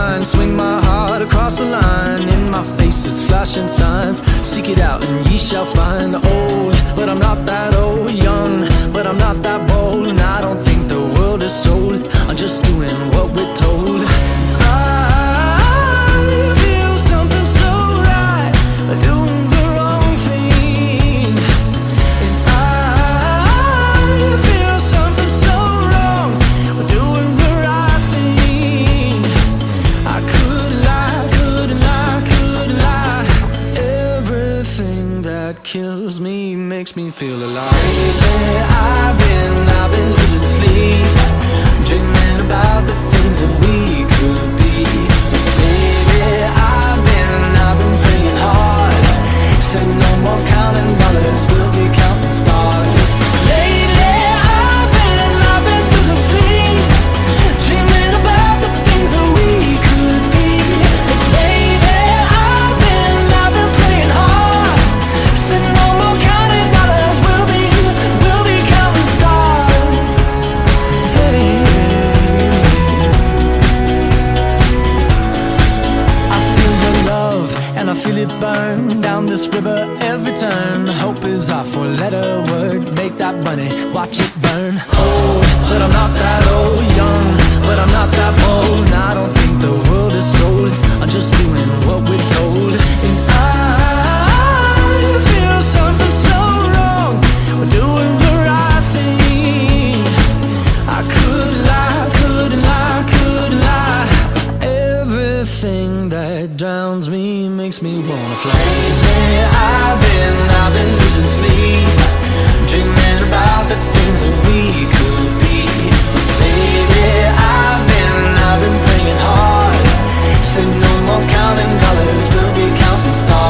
Vine. Swing my heart across the line. In my face is flashing signs. Seek it out and ye shall find. Old, but I'm not that old. Makes me feel alive. Lately, I've been, turn. Hope is our four letter word. Make that money, watch it burn. Old, but I'm not that old. Young, but I'm not that bold. Everything that drowns me makes me wanna fly. Lately, I've been, I've been losing sleep, dreaming about the things that we could be. But Baby, I've been, I've been praying hard. Said no more counting dollars, we'll be counting stars.